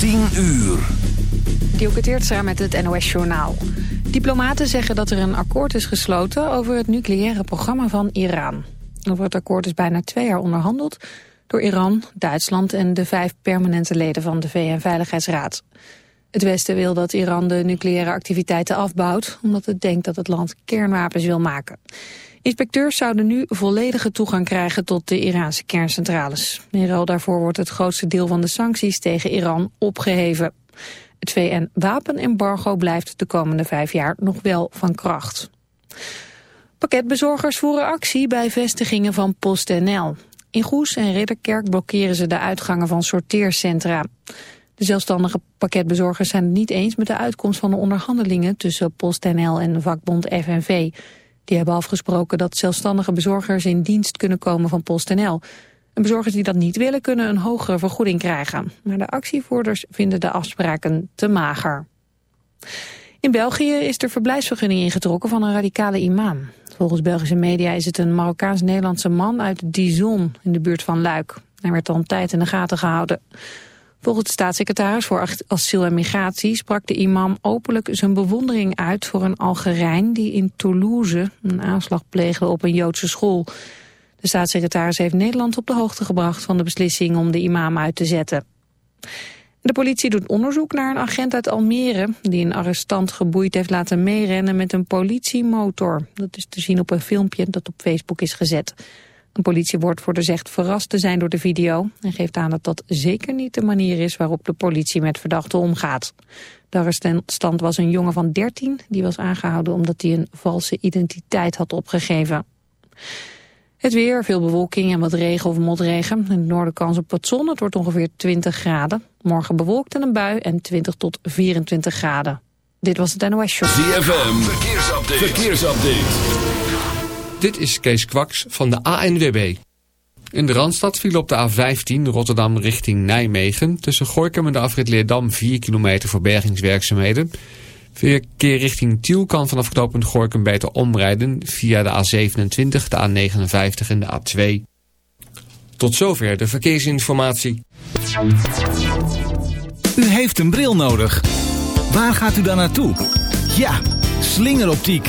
10 uur. Dielke Teertstra met het NOS-journaal. Diplomaten zeggen dat er een akkoord is gesloten over het nucleaire programma van Iran. Over het akkoord is bijna twee jaar onderhandeld door Iran, Duitsland en de vijf permanente leden van de VN-veiligheidsraad. Het Westen wil dat Iran de nucleaire activiteiten afbouwt, omdat het denkt dat het land kernwapens wil maken. Inspecteurs zouden nu volledige toegang krijgen tot de Iraanse kerncentrales. In daarvoor wordt het grootste deel van de sancties tegen Iran opgeheven. Het VN-wapenembargo blijft de komende vijf jaar nog wel van kracht. Pakketbezorgers voeren actie bij vestigingen van PostNL. In Goes en Ridderkerk blokkeren ze de uitgangen van sorteercentra. De zelfstandige pakketbezorgers zijn het niet eens met de uitkomst van de onderhandelingen tussen PostNL en vakbond FNV. Die hebben afgesproken dat zelfstandige bezorgers in dienst kunnen komen van PostNL. En bezorgers die dat niet willen kunnen een hogere vergoeding krijgen. Maar de actievoerders vinden de afspraken te mager. In België is er verblijfsvergunning ingetrokken van een radicale imam. Volgens Belgische media is het een Marokkaans-Nederlandse man uit Dijon in de buurt van Luik. Hij werd al een tijd in de gaten gehouden. Volgens staatssecretaris voor asiel en migratie sprak de imam openlijk zijn bewondering uit voor een Algerijn die in Toulouse een aanslag pleegde op een Joodse school. De staatssecretaris heeft Nederland op de hoogte gebracht van de beslissing om de imam uit te zetten. De politie doet onderzoek naar een agent uit Almere... die een arrestant geboeid heeft laten meerennen met een politiemotor. Dat is te zien op een filmpje dat op Facebook is gezet. Een politiewoordvoerder zegt verrast te zijn door de video... en geeft aan dat dat zeker niet de manier is waarop de politie met verdachten omgaat. De arrestant was een jongen van 13, die was aangehouden omdat hij een valse identiteit had opgegeven. Het weer, veel bewolking en wat regen of motregen. In het noorden kans op wat zon, het wordt ongeveer 20 graden. Morgen bewolkt en een bui en 20 tot 24 graden. Dit was het NOS Show. ZFM, verkeersupdate. verkeersupdate. Dit is Kees Kwaks van de ANWB. In de Randstad viel op de A15 Rotterdam richting Nijmegen... tussen Gorkum en de afrit Leerdam 4 kilometer voor bergingswerkzaamheden... Verkeer richting Tiel kan vanaf knooppunt Gorkum beter omrijden via de A27, de A59 en de A2. Tot zover de verkeersinformatie. U heeft een bril nodig. Waar gaat u dan naartoe? Ja, slingeroptiek.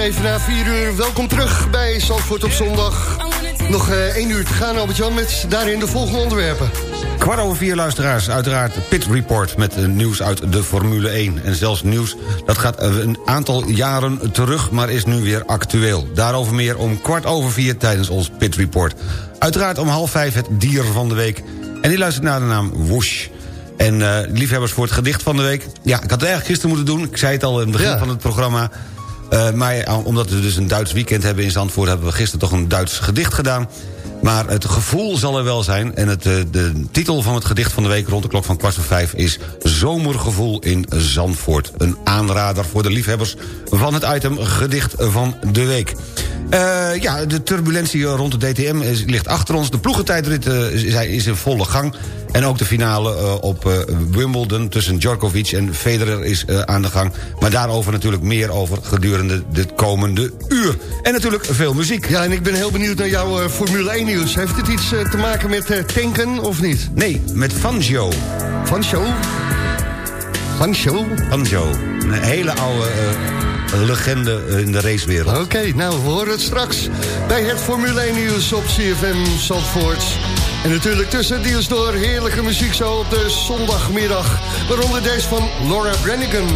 Even na 4 uur. Welkom terug bij Zandvoort op zondag. Nog eh, één uur te gaan, Albert-Jan, met daarin de volgende onderwerpen. Kwart over vier luisteraars, uiteraard Pit Report... met eh, nieuws uit de Formule 1. En zelfs nieuws dat gaat eh, een aantal jaren terug... maar is nu weer actueel. Daarover meer om kwart over vier tijdens ons Pit Report. Uiteraard om half vijf het dier van de week. En die luistert naar de naam Woosh. En liefhebbers voor het gedicht van de week. Ja, ik had het eigenlijk gisteren moeten doen. Ik zei het al in het begin Ja. van het programma. Eh, maar eh, omdat we dus een Duits weekend hebben in Zandvoort... hebben we gisteren toch een Duits gedicht gedaan. Maar het gevoel zal er wel zijn. En het, eh, de titel van het gedicht van de week rond de klok van kwart voor vijf... is Zomergevoel in Zandvoort. Een aanrader voor de liefhebbers van het item Gedicht van de Week. Eh, ja, de turbulentie rond de DTM is, ligt achter ons. De ploegentijdrit eh, is, is in volle gang. En ook de finale eh, op eh, Wimbledon tussen Djokovic en Federer is eh, aan de gang. Maar daarover natuurlijk meer over gedurende de komende uur. En natuurlijk veel muziek. Ja, en ik ben heel benieuwd naar jouw eh, Formule 1 nieuws. Heeft het iets eh, te maken met eh, tanken of niet? Nee, met Fangio. Van show? Fangio. Een hele oude eh, legende in de racewereld. Oké, nou, we horen het straks bij het Formule 1 nieuws op CFM Zandvoort. En natuurlijk tussen het nieuws door heerlijke muziek zo op de zondagmiddag. Waaronder deze van Laura Branigan.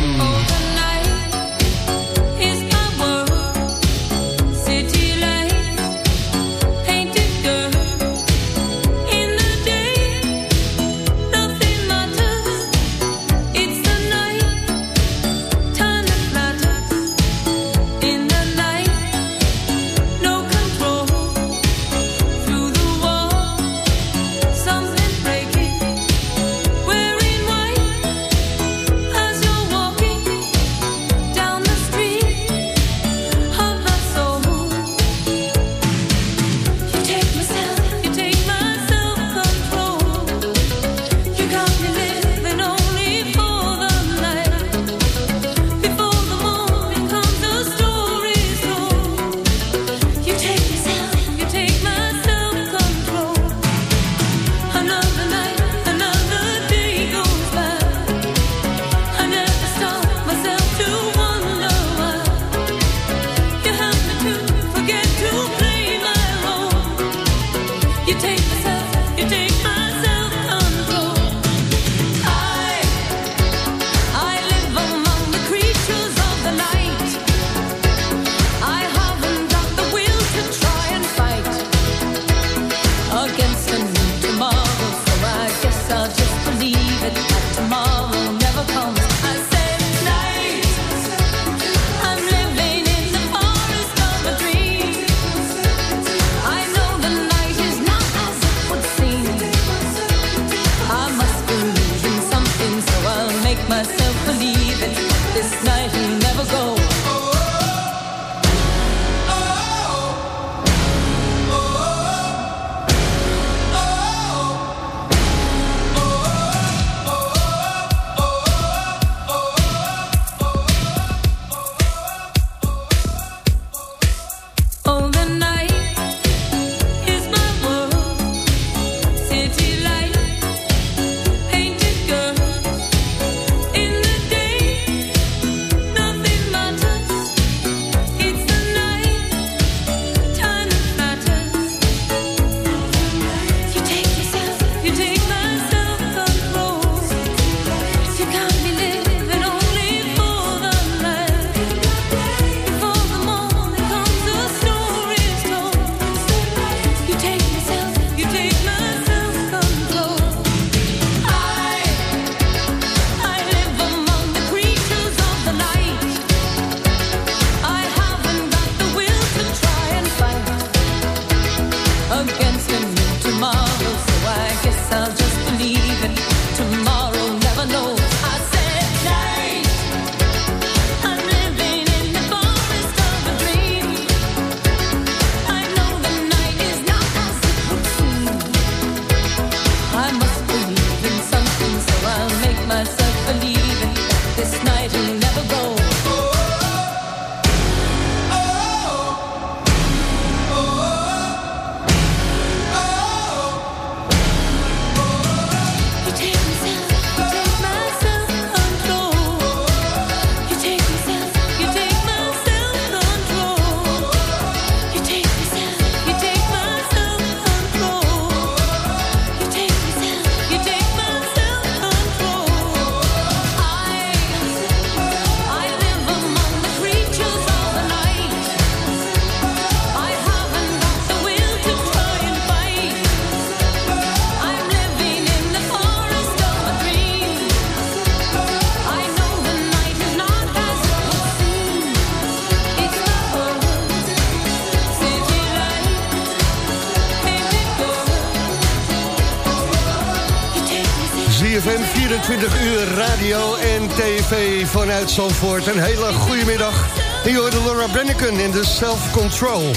vanuit Zandvoort. Een hele goede middag. Hier hoorde Laura Brenneken in de Self Control.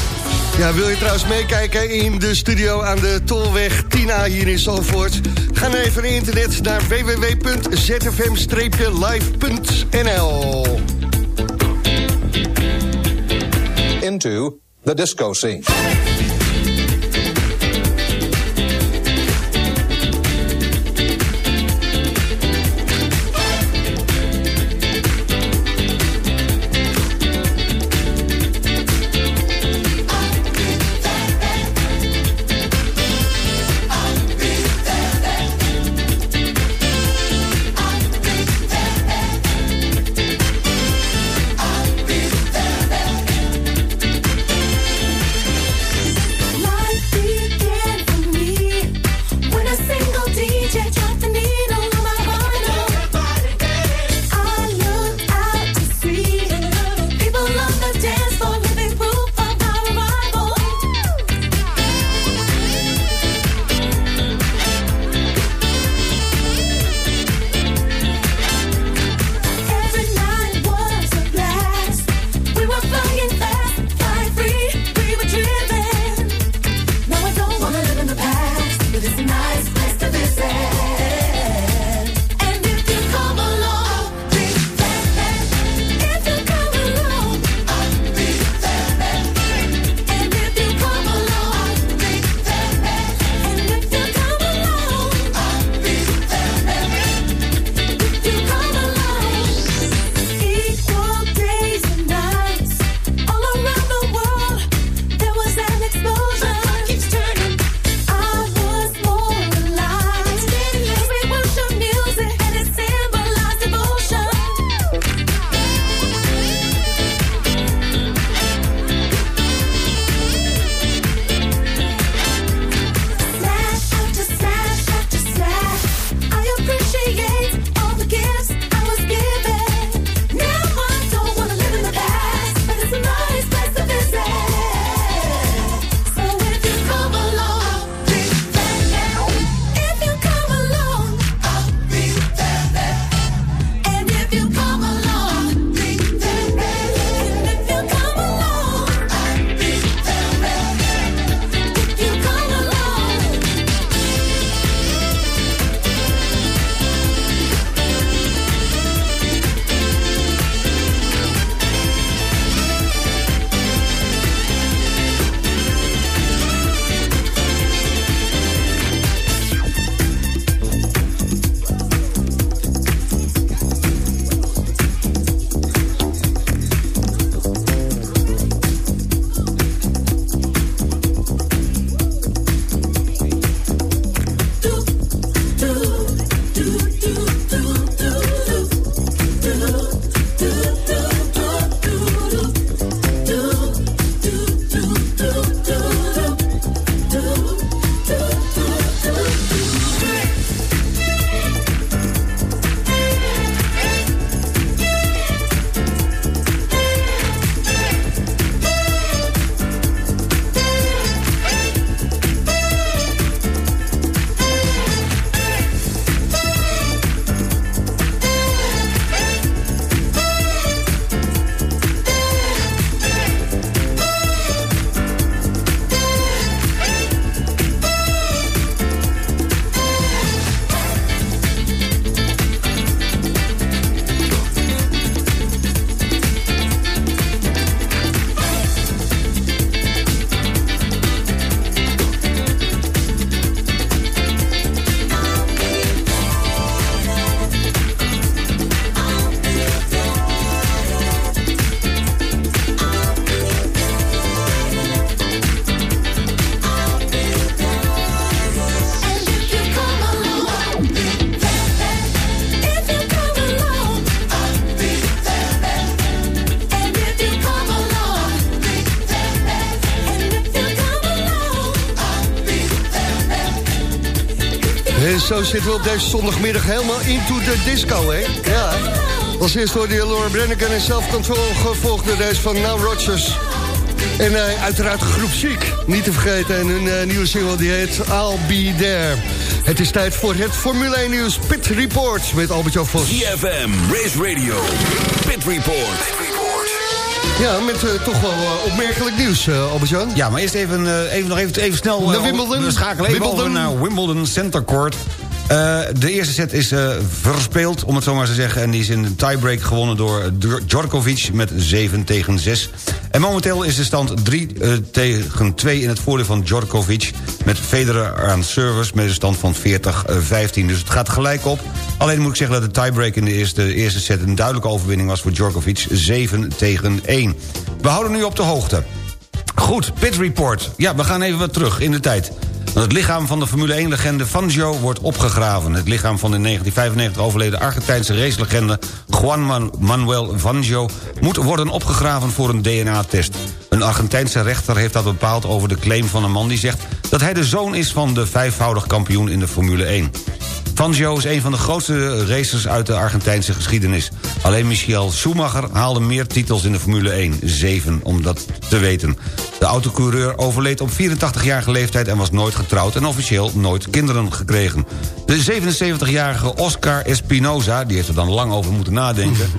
Ja, wil je trouwens meekijken in de studio aan de Tolweg Tina hier in Zandvoort? Ga even naar internet naar www.zfm-live.nl Into the disco scene. Zitten we op deze zondagmiddag helemaal into the disco, hè? Ja. Als eerste hoorde je Laura Branigan en Self Control, gevolgd door deze van Now Rogers. En eh, uiteraard groep Chic, niet te vergeten. En hun eh, nieuwe single die heet I'll Be There. Het is tijd voor het Formule 1 nieuws Pit Report met Albert-Jan Vos. ZFM, Race Radio, Pit Report. Ja, met eh, toch wel opmerkelijk nieuws, eh, Albert-Jan. Ja, maar eerst even, eh, even nog even, even snel... Naar eh, Wimbledon. We schakelen even Wimbledon. over naar Wimbledon Center Court. Eh, de eerste set is eh, verspeeld, om het zo maar te zeggen. En die is in een tiebreak gewonnen door Djor- Djokovic met 7 tegen 6. En momenteel is de stand 3 eh, tegen 2 in het voordeel van Djokovic... met Federer aan service met een stand van 40-15. Dus het gaat gelijk op. Alleen moet ik zeggen dat de tiebreak in de eerste, eerste set... een duidelijke overwinning was voor Djokovic. 7 tegen 1. We houden nu op de hoogte. Goed, Pit Report. Ja, we gaan even wat terug in de tijd. Het lichaam van de Formule 1-legende Fangio wordt opgegraven. Het lichaam van de in 1995 overleden Argentijnse racelegende... Juan Man- Manuel Fangio moet worden opgegraven voor een DNA-test. Een Argentijnse rechter heeft dat bepaald over de claim van een man die zegt... dat hij de zoon is van de vijfvoudig kampioen in de Formule 1. Fangio is een van de grootste racers uit de Argentijnse geschiedenis. Alleen Michael Schumacher haalde meer titels in de Formule 1. Zeven, om dat te weten. De autocoureur overleed op 84-jarige leeftijd en was nooit getrouwd... en officieel nooit kinderen gekregen. De 77-jarige Oscar Espinoza, die heeft er dan lang over moeten nadenken...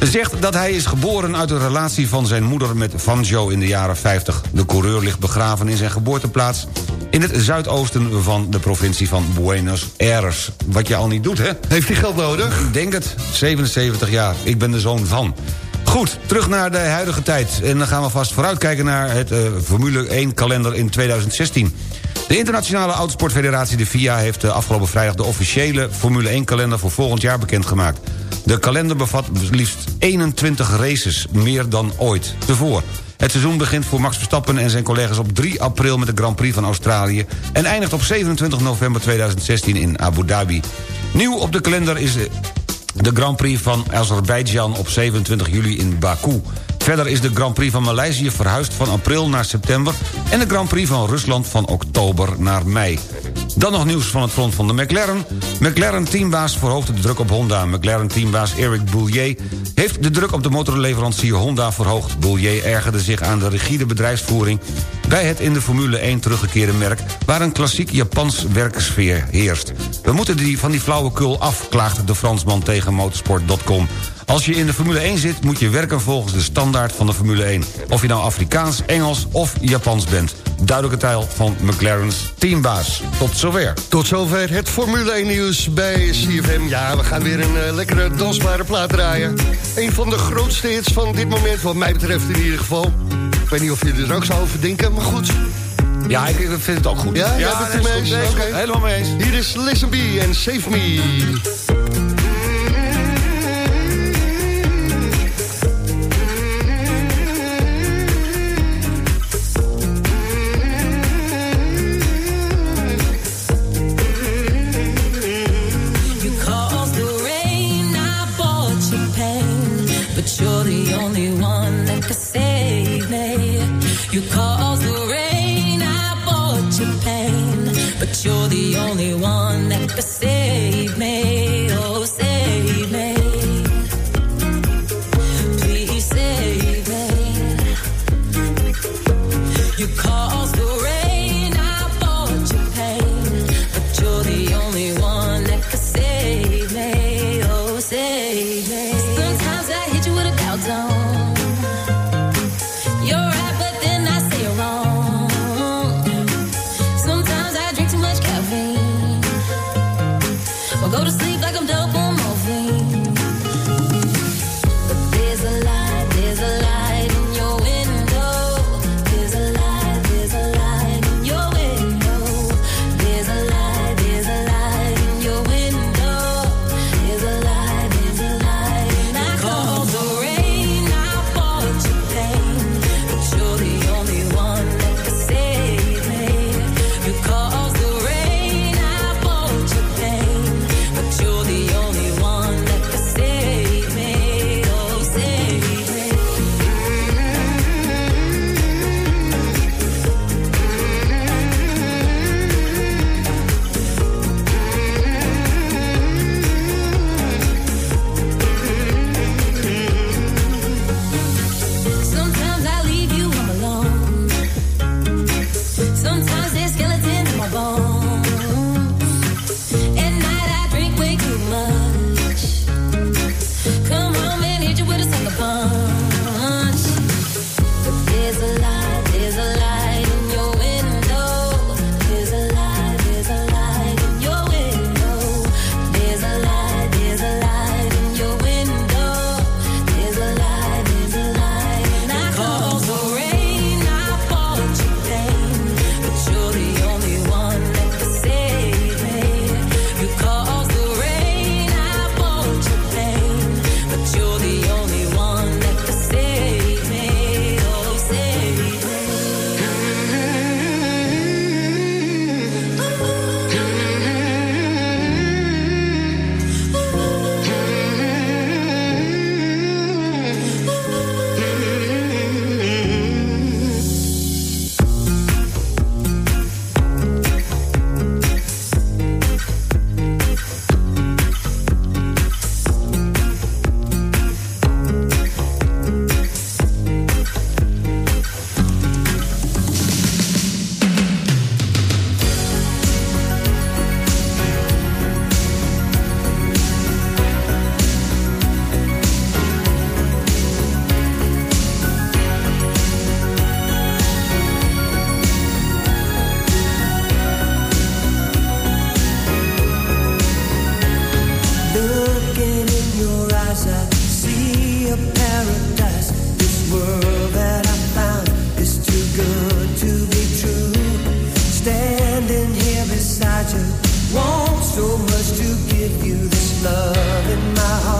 zegt dat hij is geboren uit de relatie van zijn moeder met Fangio in de jaren 50. De coureur ligt begraven in zijn geboorteplaats... in het zuidoosten van de provincie van Buenos Aires. Wat je al niet doet, hè? Heeft hij geld nodig? Ik denk het. 77 jaar. Ik ben de zoon van. Goed, terug naar de huidige tijd. En dan gaan we vast vooruitkijken naar het eh, Formule 1-kalender in 2016. De Internationale Autosportfederatie, de FIA... heeft eh, afgelopen vrijdag de officiële Formule 1-kalender... voor volgend jaar bekendgemaakt. De kalender bevat liefst 21 races, meer dan ooit tevoren. Het seizoen begint voor Max Verstappen en zijn collega's op 3 april... met de Grand Prix van Australië... en eindigt op 27 november 2016 in Abu Dhabi. Nieuw op de kalender is... de Grand Prix van Azerbeidzjan op 27 juli in Baku. Verder is de Grand Prix van Maleisië verhuisd van april naar september... en de Grand Prix van Rusland van oktober naar mei. Dan nog nieuws van het front van de McLaren. McLaren-teambaas verhoogde de druk op Honda. McLaren-teambaas Eric Boulier heeft de druk op de motorleverancier Honda verhoogd. Boulier ergerde zich aan de rigide bedrijfsvoering... bij het in de Formule 1 teruggekeerde merk... waar een klassiek Japans werksfeer heerst. We moeten die van die flauwekul af, klaagt de Fransman tegen motorsport.com. Als je in de Formule 1 zit, moet je werken volgens de standaard van de Formule 1. Of je nou Afrikaans, Engels of Japans bent. Duidelijke taal van McLaren's teambaas. Tot zover. Tot zover het Formule 1 nieuws bij CFM. Ja, we gaan weer een eh, lekkere dansbare plaat draaien. Een van de grootste hits van dit moment, wat mij betreft in ieder geval. Ik weet niet of jullie er ook zo over denken, maar goed. Ja, ik vind het ook goed. Ja, jij bent het eens? goed. Helemaal mee eens. Hier is Listen B en Save Me. standing here beside you. Want so much to give you this love in my heart.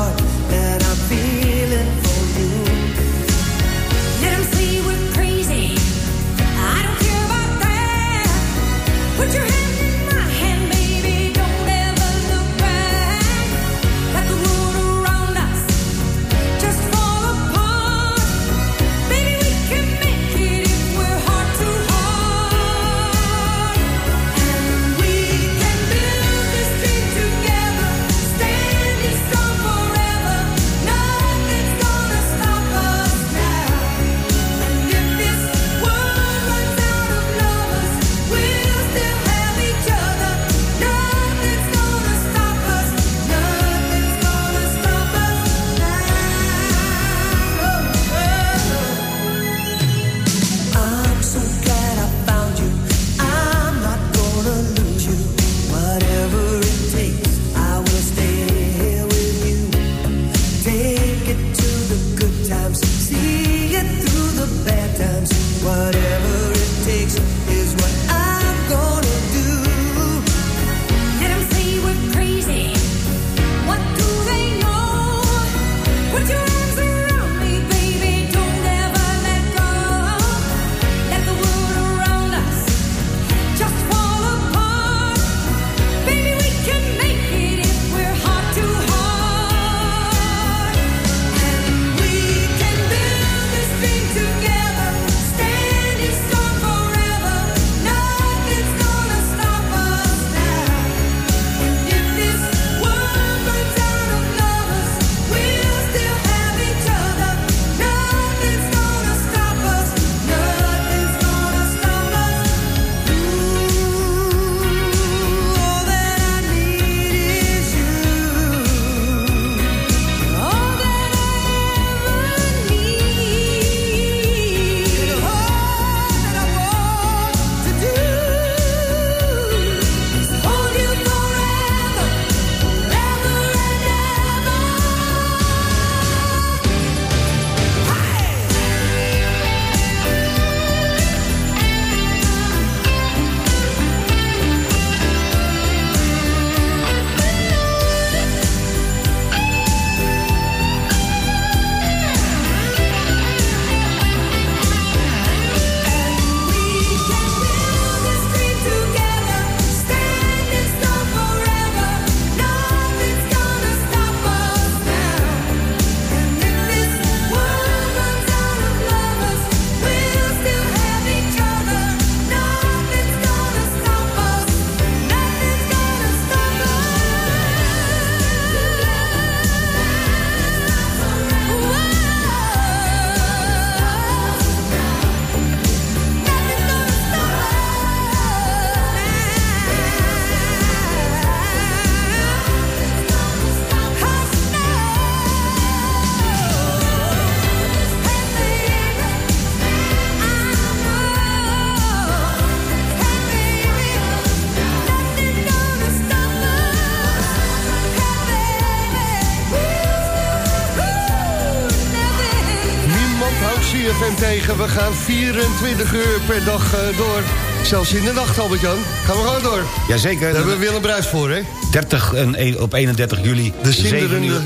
We gaan 24 uur per dag eh, door. Zelfs in de nacht, Albert-Jan. Gaan we gewoon door. Jazeker. Daar hebben we Willem Bruis voor, hè? 30 en op 31 juli. De zinderende-.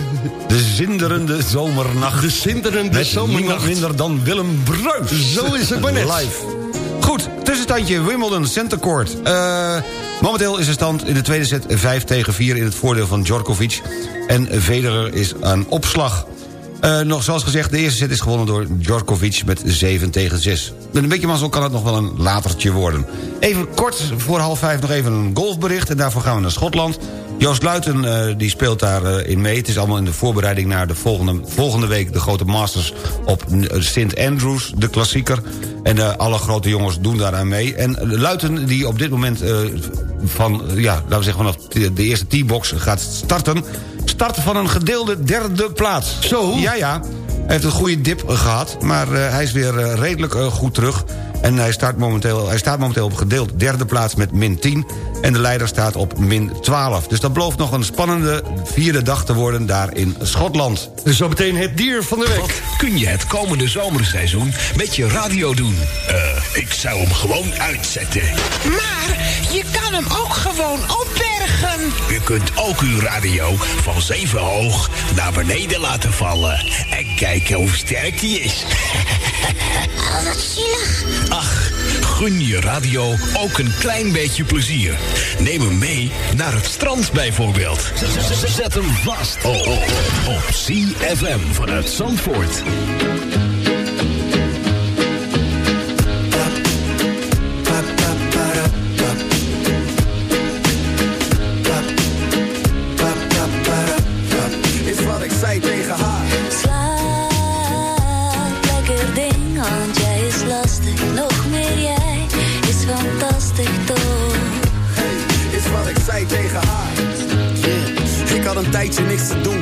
De zinderende zomernacht. De zinderende Met zomernacht. niemand minder dan Willem Bruis. Zo is het maar net. Live. Goed, tussenstandje Wimbledon Center Court. Eh, momenteel is de stand in de tweede set 5 tegen 4 in het voordeel van Djokovic. En Federer is aan opslag. Eh, nog zoals gezegd, de eerste set is gewonnen door Djokovic met 7 tegen 6. Met een beetje mazzel kan het nog wel een latertje worden. Even kort, voor half vijf nog even een golfbericht... en daarvoor gaan we naar Schotland. Joost Luiten eh, die speelt daar eh, in mee. Het is allemaal in de voorbereiding naar de volgende, volgende week... de grote Masters op St. Andrews, de klassieker. En alle grote jongens doen daaraan mee. En Luiten die op dit moment van, eh, ja, laten we zeggen... vanaf de de eerste T-box gaat starten... start van een gedeelde derde plaats. Zo? Ja, ja. Hij heeft een goede dip gehad, maar eh, hij is weer eh, redelijk eh, goed terug. En hij, start momenteel, hij staat momenteel op gedeeld derde plaats met min 10. En de leider staat op min 12. Dus dat belooft nog een spannende vierde dag te worden daar in Schotland. Dus zo meteen het dier van de week. Wat kun je het komende zomerseizoen met je radio doen? Eh, ik zou hem gewoon uitzetten. Maar je kan hem ook gewoon opbergen. bergen. U kunt ook uw radio van zeven hoog naar beneden laten vallen. En kijken hoe sterk die is. Oh, wat zielig. Ach, gun je radio ook een klein beetje plezier. Neem hem mee naar het strand bijvoorbeeld. Zet hem vast oh, oh, op CFM vanuit Zandvoort. Tijdje niks te doen.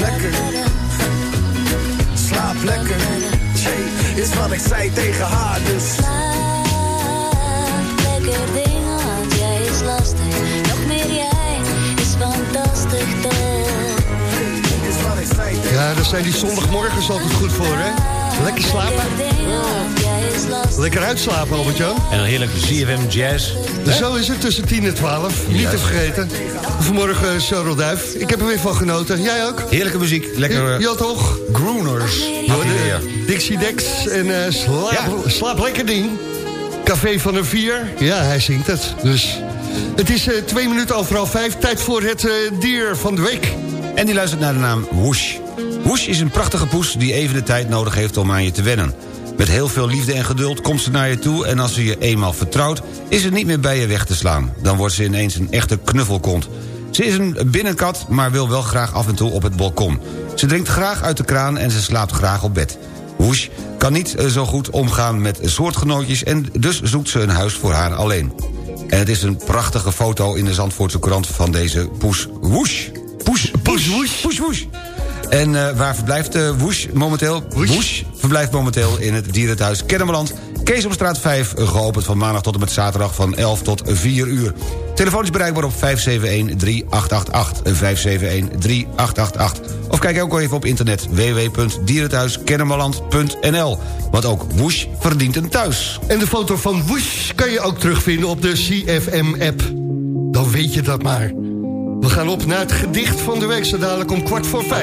lekker. Slaap lekker. Jay, is wat ik zei tegen haar, dus. Lekker ding, want jij is lastig. Nog meer jij is fantastisch toch? Is wat ik zei tegen Ja, daar zijn die zondagmorgens altijd goed voor, hè? Lekker slapen. Lekker uitslapen, Albert-Jan. En een heerlijk CFM Jazz. Zo is het tussen 10 en 12. Niet te vergeten. Vanmorgen uh, Cheryl Duif. Ik heb er weer van genoten. Jij ook? Heerlijke muziek. Lekker Ja, eh, ja, toch? groeners. Ja, Dixie Dex en eh, slaap, slaap lekker ding. Café van een vier. Ja, hij zingt het. Dus het is eh, twee minuten over half vijf. Tijd voor het eh, dier van de week. En die luistert naar de naam Woosh. Woosh is een prachtige poes die even de tijd nodig heeft om aan je te wennen. Met heel veel liefde en geduld komt ze naar je toe... en als ze je eenmaal vertrouwt, is ze niet meer bij je weg te slaan. Dan wordt ze ineens een echte knuffelkont. Ze is een binnenkat, maar wil wel graag af en toe op het balkon. Ze drinkt graag uit de kraan en ze slaapt graag op bed. Woosh kan niet eh, zo goed omgaan met soortgenootjes... en dus zoekt ze een huis voor haar alleen. En het is een prachtige foto in de Zandvoortse krant van deze poes. Woosh! Poes, poes, poes, woesh. En eh, waar verblijft uh, Woesh momenteel? Woesh verblijft momenteel in het dierenthuis Kennemerland. Kees op straat 5, geopend van maandag tot en met zaterdag van 11 tot 4 uur. Telefoon is bereikbaar op 571-3888. 571-3888. Of kijk ook even op internet www.dierenthuiskennemerland.nl. Want ook Woesh verdient een thuis. En de foto van Woesh kan je ook terugvinden op de CFM-app. Dan weet je dat maar. We gaan op naar het gedicht van de week, zo dadelijk om kwart voor vijf.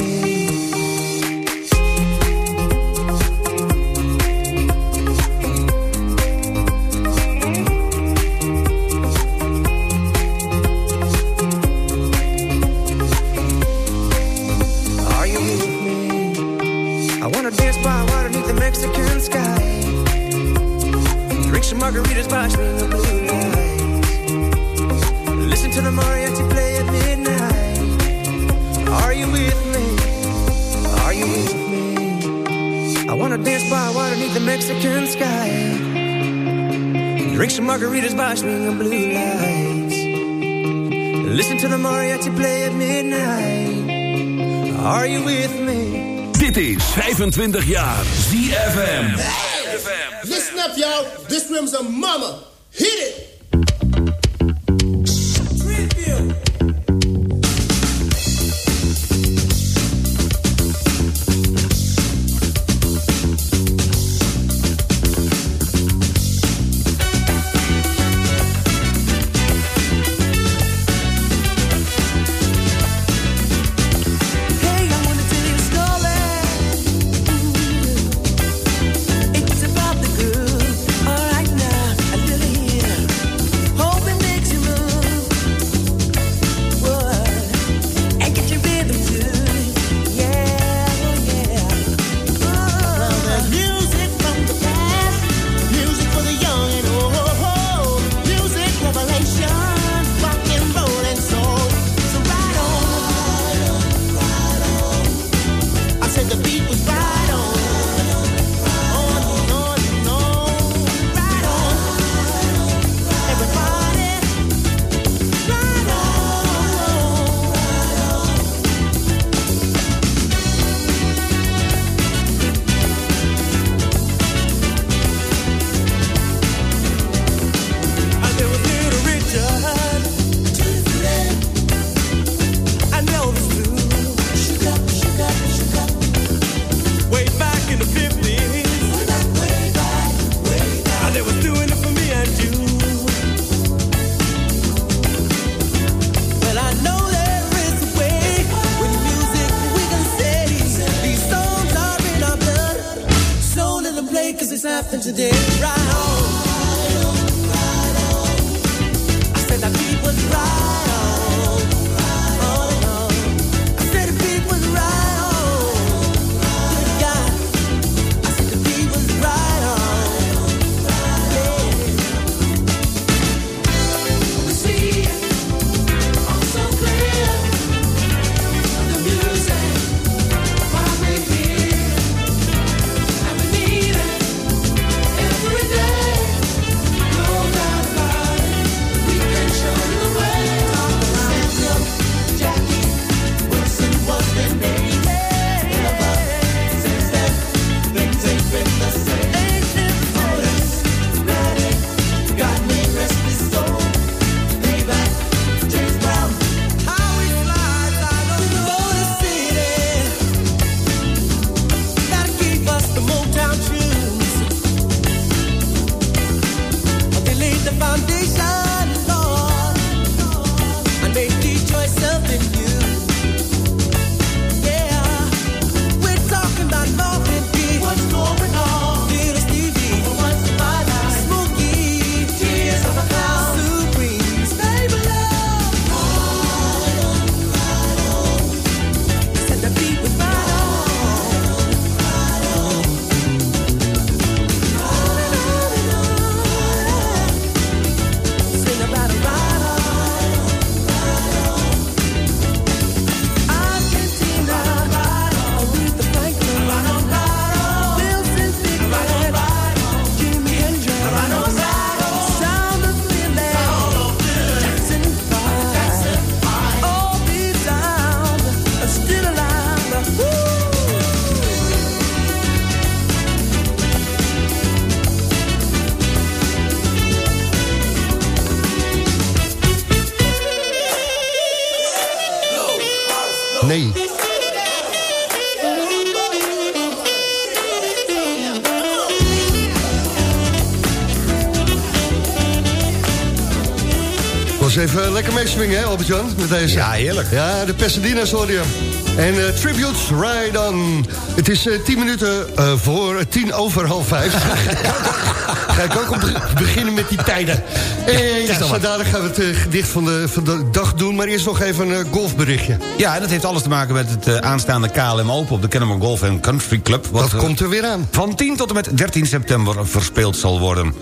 Listen to the maure, you play at midnight. Are you with me? Are you with me? I wanna dance by water in the Mexican sky. Drink some margaritas by sweet blue light. Listen to the maure play at midnight. Are you with me? Dit is 25 jaar ZFM. Crimson mama. Foundation. Albert-Jan? Met deze. Ja, heerlijk. Ja, de Pasadena's hoor je. En eh, Tributes, Ride On. Het is eh, tien minuten eh, voor tien over half vijf. Ga ik ook op be- beginnen met die tijden. En ja, zo dadelijk gaan we het gedicht van de, van de dag doen. Maar eerst nog even een golfberichtje. Ja, en dat heeft alles te maken met het aanstaande KLM Open... op de Kennemer Golf Country Club. Wat Dat komt er weer aan. van 10 tot en met 13 september verspeeld zal worden.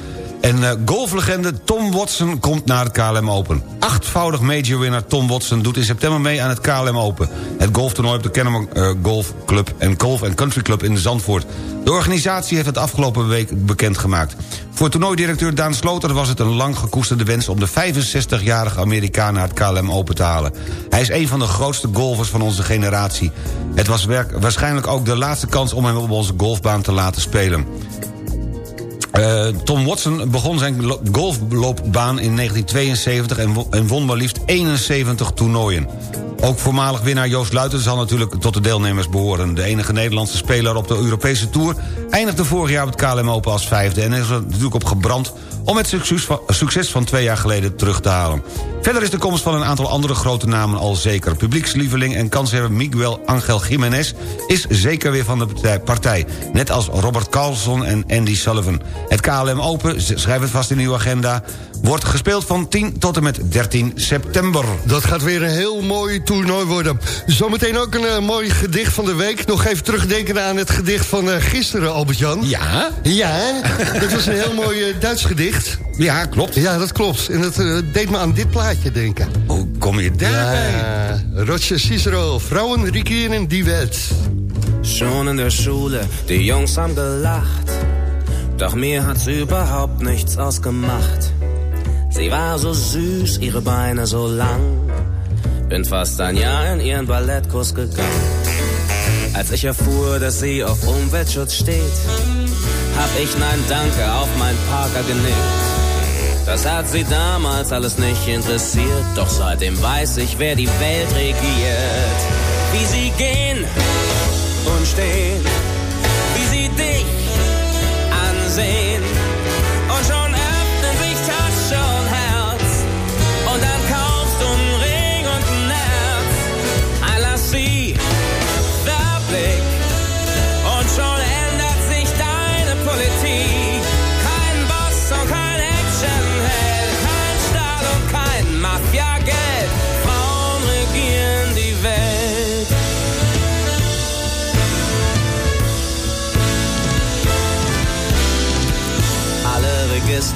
En eh, golflegende Tom Watson komt naar het KLM Open. Achtvoudig major-winnaar Tom Watson doet in september mee aan het KLM Open. Het golftoernooi op de Kennemer eh, Golf Club en Golf Country Club in Zandvoort. De organisatie heeft het afgelopen week bekendgemaakt. Voor toernooidirecteur Daan Sloter was het een lang gekoesterde wens... om de 65-jarige Amerikaan naar het KLM Open te halen. Hij is een van de grootste golfers van onze generatie. Het was waarschijnlijk ook de laatste kans om hem op onze golfbaan te laten spelen. Eh, Tom Watson begon zijn lo- golfloopbaan in 1972 en wo- en won maar liefst 71 toernooien. Ook voormalig winnaar Joost Luiten zal natuurlijk tot de deelnemers behoren. De enige Nederlandse speler op de Europese Tour... eindigde vorig jaar op het KLM Open als vijfde... en is er natuurlijk op gebrand om het succes van, twee jaar geleden terug te halen. Verder is de komst van een aantal andere grote namen al zeker. Publiekslieveling en kanshebber Miguel Angel Jiménez... is zeker weer van de partij-. Net als Robert Carlson en Andy Sullivan. Het KLM Open, schrijf het vast in uw agenda... wordt gespeeld van 10 tot en met 13 september. Dat gaat weer een heel mooi toernooi worden. Zometeen ook een eh, mooi gedicht van de week. Nog even terugdenken aan het gedicht van eh, gisteren, Albert-Jan. Ja? Ja, dat was een heel mooi eh, Duits gedicht. Ja, klopt. Ja, dat klopt. En dat deed me aan dit plaatje denken. Hoe kom je daarbij? Ja, Roger Cicero, vrouwen regieren die wet. Schon in der Schule, die Jungs haben gelacht. Doch mir hat's überhaupt nichts ausgemacht. Sie war so süß, ihre Beine so lang. Bin fast ein Jahr in ihren Ballettkurs gegangen. Als ich erfuhr, dass sie auf Umweltschutz steht, hab ich Nein Danke auf mein Parker genickt. Das hat sie damals alles nicht interessiert, doch seitdem weiß ich, wer die Welt regiert. Wie sie gehen und stehen, wie sie dich ansehen.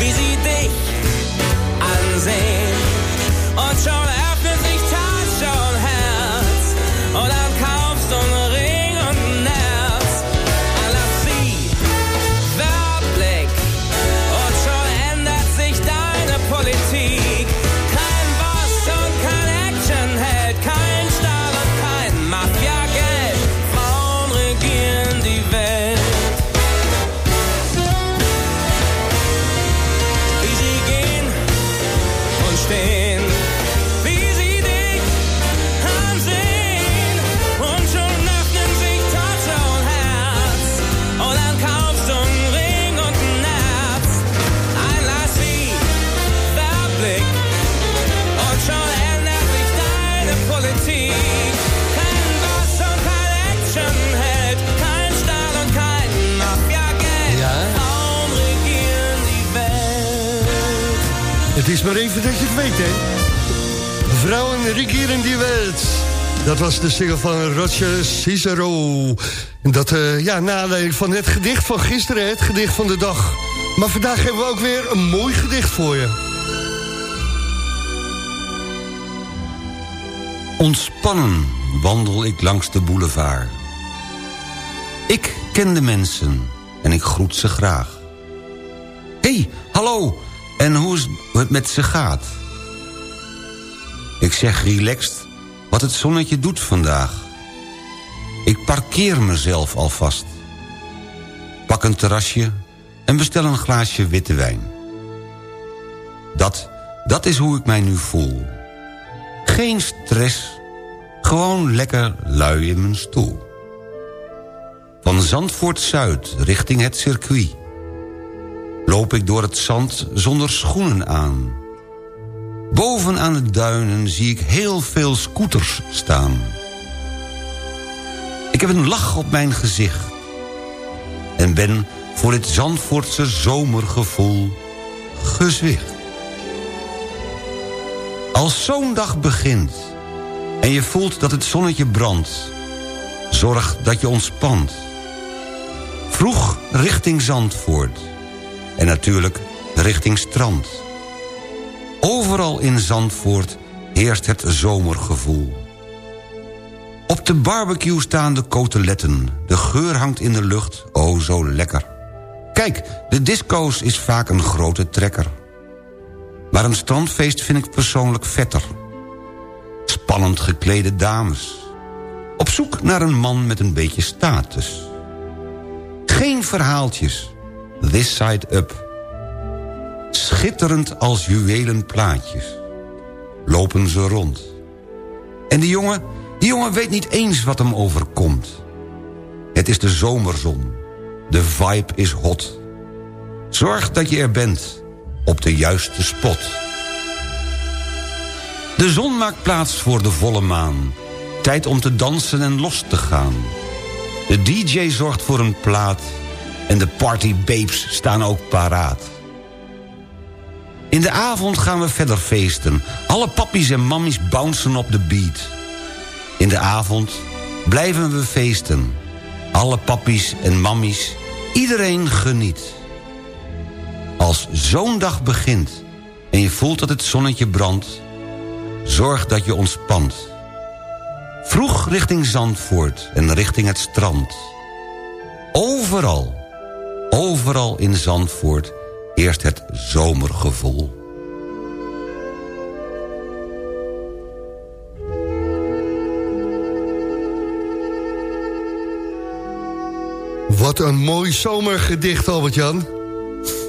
wie sie dich ansehen. Und schon öffnet sich Tasche und Herz. Und Het is maar even dat je het weet, hè. Vrouwen regieren die welt. Dat was de single van Roger Cicero. Dat, eh, ja, na aanleiding van het gedicht van gisteren, het gedicht van de dag. Maar vandaag hebben we ook weer een mooi gedicht voor je. Ontspannen wandel ik langs de boulevard. Ik ken de mensen en ik groet ze graag. hey, hallo, en hoe het met ze gaat? Ik zeg relaxed wat het zonnetje doet vandaag. Ik parkeer mezelf alvast. Pak een terrasje en bestel een glaasje witte wijn. Dat, dat is hoe ik mij nu voel. Geen stress, gewoon lekker lui in mijn stoel. Van Zandvoort Zuid richting het circuit. Loop ik door het zand zonder schoenen aan. Boven aan de duinen zie ik heel veel scooters staan. Ik heb een lach op mijn gezicht. En ben voor dit Zandvoortse zomergevoel gezwicht. Als zo'n dag begint en je voelt dat het zonnetje brandt... zorg dat je ontspant. Vroeg richting Zandvoort en natuurlijk richting strand. Overal in Zandvoort heerst het zomergevoel. Op de barbecue staan de koteletten. De geur hangt in de lucht, oh zo lekker. Kijk, de disco's is vaak een grote trekker. Maar een strandfeest vind ik persoonlijk vetter. Spannend geklede dames. Op zoek naar een man met een beetje status. Geen verhaaltjes. This side up. Schitterend als juwelen plaatjes. Lopen ze rond. En die jongen, die jongen weet niet eens wat hem overkomt. Het is de zomerzon. De vibe is hot. Zorg dat je er bent. Op de juiste spot. De zon maakt plaats voor de volle maan. Tijd om te dansen en los te gaan. De DJ zorgt voor een plaat. En de party babes staan ook paraat. In de avond gaan we verder feesten. Alle pappies en mammies bouncen op de beat. In de avond blijven we feesten. Alle pappies en mammies, iedereen geniet. Als zo'n dag begint en je voelt dat het zonnetje brandt... zorg dat je ontspant. Vroeg richting Zandvoort en richting het strand. Overal, overal in Zandvoort heerst het zomergevoel. Wat een mooi zomergedicht, Albert-Jan.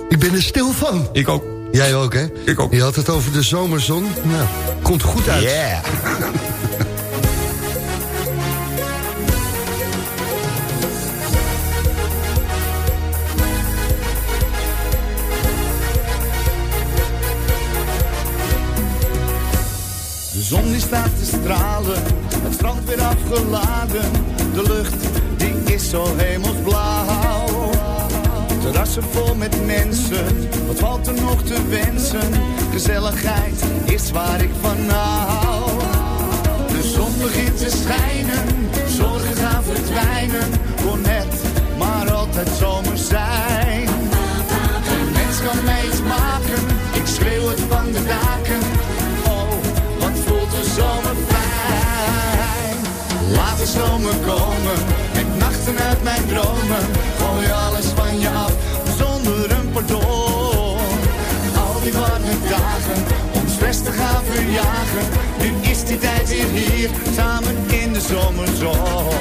Ik ben er stil van. Ik ook. Jij ook, hè? Ik ook. Je had het over de zomerzon. Nou, komt goed uit. Yeah. Zon die staat te stralen, het strand weer afgeladen. De lucht die is zo hemelsblauw. Terrassen vol met mensen, wat valt er nog te wensen? Gezelligheid is waar ik van hou. De zon begint te schijnen, zorgen gaan verdwijnen. Kon net maar altijd zomer zijn. Een mens kan mij iets maken, ik schreeuw het van de daken. Zomer fijn. Laat de zomer komen, met nachten uit mijn dromen. Gooi alles van je af, zonder een pardon. Al die warme dagen, om stress te gaan verjagen. Nu is die tijd weer hier, samen in de zomerzon.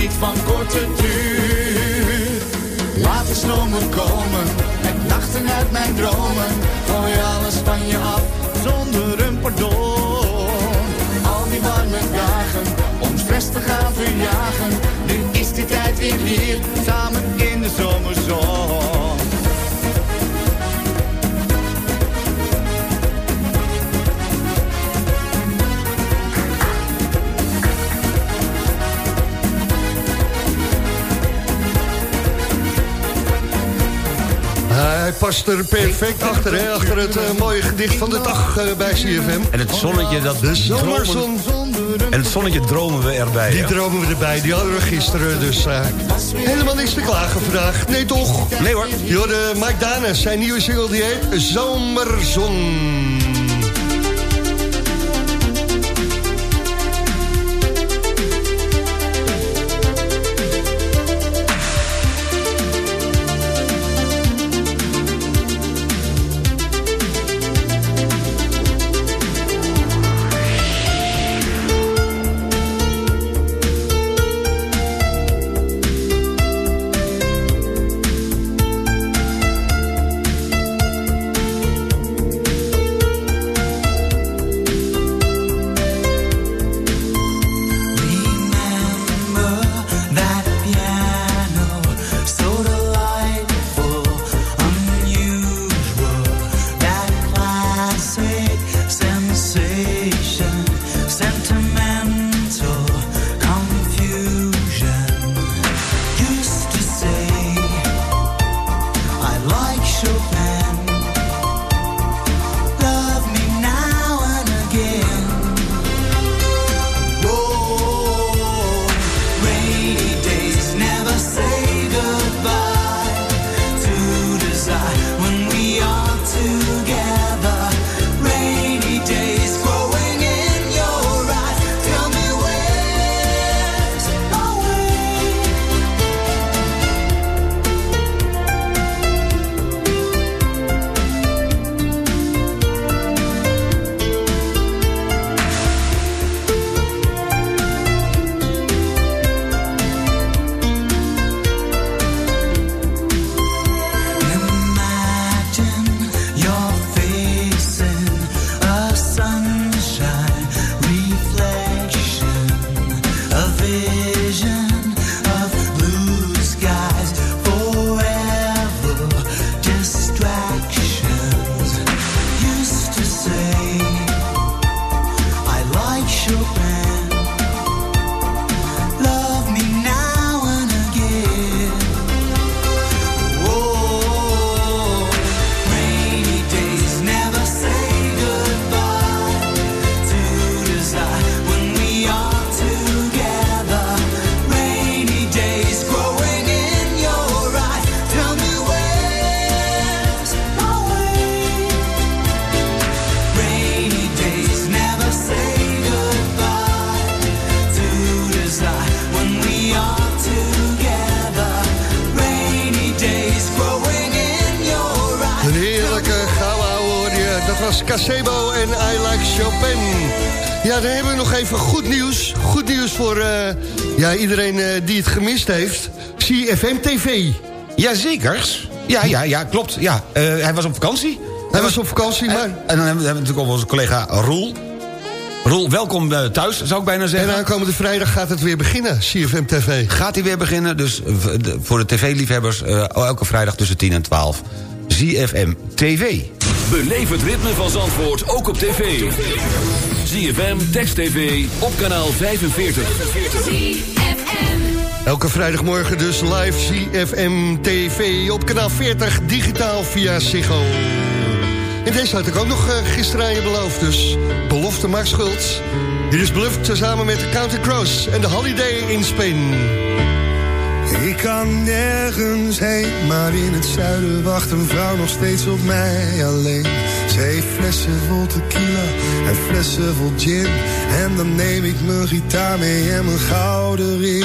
niet van korte duur. Laat de zomer komen, met nachten uit mijn dromen. Gooi alles van je af, zonder een pardon. Al die warme dagen, ons best te gaan verjagen. Nu is die tijd weer hier, samen in de zomerzon. Past er perfect achter, hè? achter het eh, mooie gedicht van de dag eh, bij CFM. En het zonnetje, dat De zomerzon. En het zonnetje dromen we erbij. Die dromen we erbij, die hadden we gisteren, dus eh, helemaal niks te klagen vandaag. Nee toch? Nee hoor. Je hoorde Mike Danes, zijn nieuwe single die heet Zomerzon. Gemist heeft. CFM TV. Jazekers. Ja, ja, ja, klopt. Ja, Eh, hij was op vakantie. Hij was op vakantie, maar... En dan hebben we natuurlijk ook onze collega Roel. Roel, welkom eh, thuis, zou ik bijna zeggen. En aankomende vrijdag gaat het weer beginnen, CFM TV. Gaat hij weer beginnen, dus eh, voor de tv-liefhebbers... eh, elke vrijdag tussen 10 en 12. ZFM TV. Beleef het ritme van Zandvoort ook op tv. ZFM, Text TV, op kanaal 45. Elke vrijdagmorgen dus live CFM TV op kanaal 40 digitaal via Ziggo. En deze had ik ook nog eh, gisteren aan je beloofd, dus belofte maakt schuld. Hier is Bluff samen met Counter Cross en de Holiday in Spain. Ik kan nergens heen, maar in het zuiden wacht een vrouw nog steeds op mij alleen. Ze heeft flessen vol tequila en flessen vol gin. En dan neem ik mijn gitaar mee en mijn gouden ring.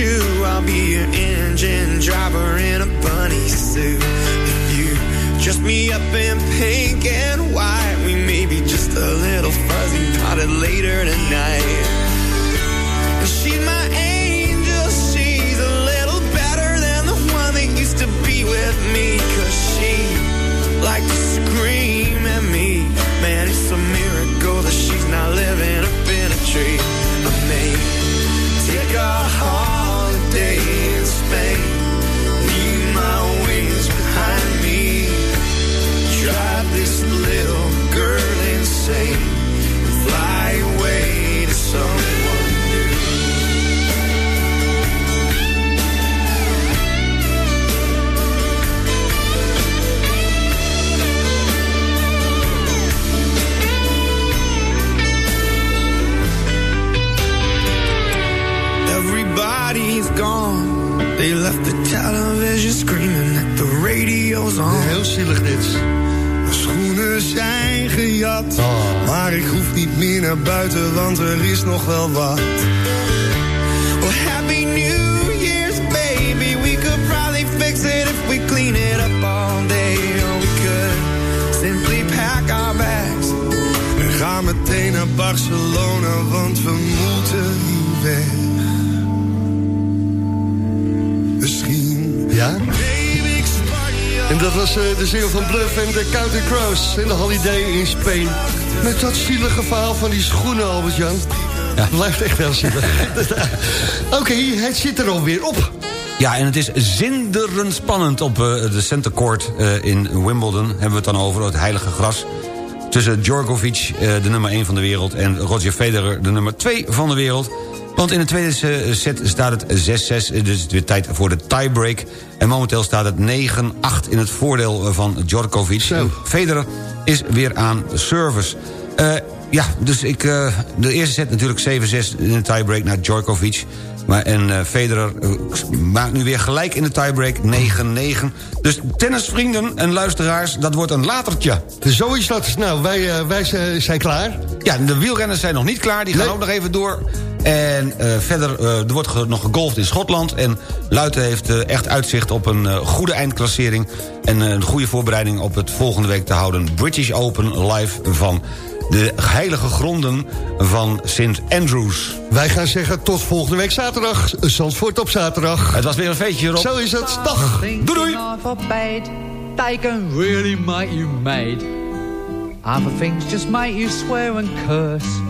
Choo. I'll be your engine driver in a bunny suit. If you dress me up in pink and white, we may be just a little fuzzy potted later tonight. And she's my angel. She's a little better than the one that used to be with me. Cause she liked to scream at me. Man, Holiday in Spain. Met dat zielige verhaal van die schoenen, Albert-Jan. Ja. Blijft echt heel zielig. Oké, het zit er alweer op. Ja, en het is zinderend spannend op eh, de Center Court eh, in Wimbledon. Hebben we het dan over, het heilige gras. Tussen Djokovic, eh, de nummer 1 van de wereld... en Roger Federer, de nummer 2 van de wereld. Want in de tweede set staat het 6-6, dus het is weer tijd voor de tiebreak. En momenteel staat het 9-8 in het voordeel van Djokovic. Federer is weer aan service. Eh, ja, dus ik, eh, de eerste set natuurlijk 7-6 in de tiebreak naar Djokovic. Maar, en eh, Federer maakt nu weer gelijk in de tiebreak 9-9. Dus tennisvrienden en luisteraars, dat wordt een latertje. Zo is dat. Nou, wij, wij zijn- zijn klaar. Ja, de wielrenners zijn nog niet klaar. Die gaan ook nog even door. En eh, verder, eh, er wordt nog gegolfd in Schotland. En Luiten heeft eh, echt uitzicht op een eh, goede eindklassering... en een goede voorbereiding op het volgende week te houden... British Open live van de heilige gronden van St. Andrews. Wij gaan zeggen tot volgende week zaterdag. Zandvoort op zaterdag. Het was weer een feestje, Rob. Zo is het. Dag. Doei, doei. they can really make you mad. Other things just make you swear and curse.